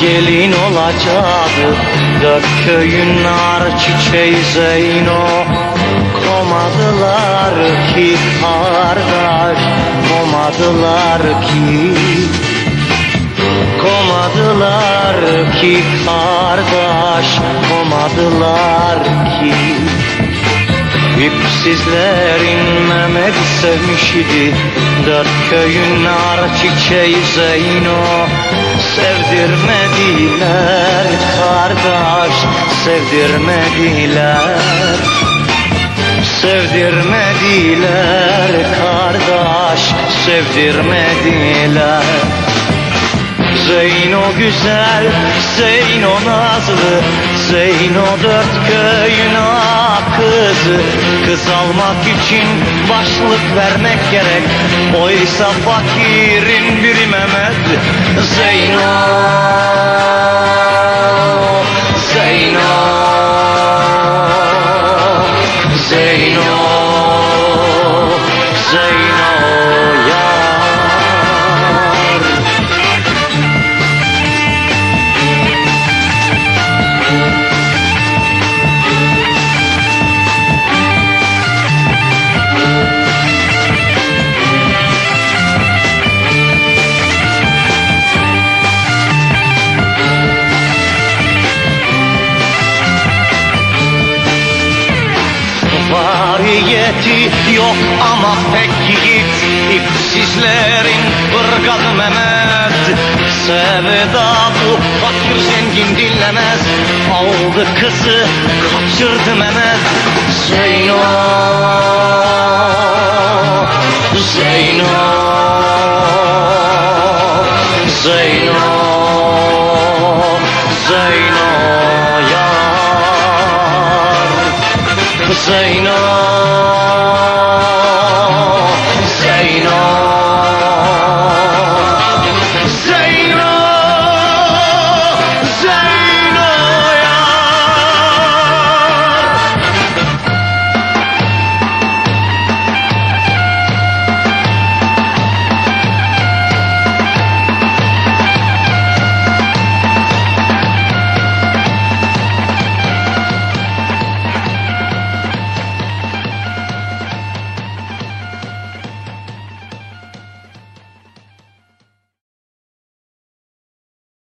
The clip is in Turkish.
gelin olacaktı. Dört köyün nar çiçeği Zeyno. Komadılar ki kardeş Komadılar ki. Komadılar ki kardeş Komadılar ki İpsizlerin Mehmet'i sevmiş idi Dört köyün nar çiçeği Zeyno. Sevdirmediler kardeş Sevdirmediler. Sevdirmediler kardeş Sevdirmediler. Zeyno güzel, Zeyno nazlı Zeyno dört köyün ağa kızı. Kız almak için başlık vermek gerek. Oysa fakirin biri Mehmet. Zeyno Zeyno Zeyno Zeyno Variyeti yok ama pek yiğit İpsizlerin ırgadı Mehmet. Sevda bu fakir zengin dinlemez. Aldı kızı kaçırdı Mehmet. Zeyno Zeyno Zeyno Zeyno yar. Zeyno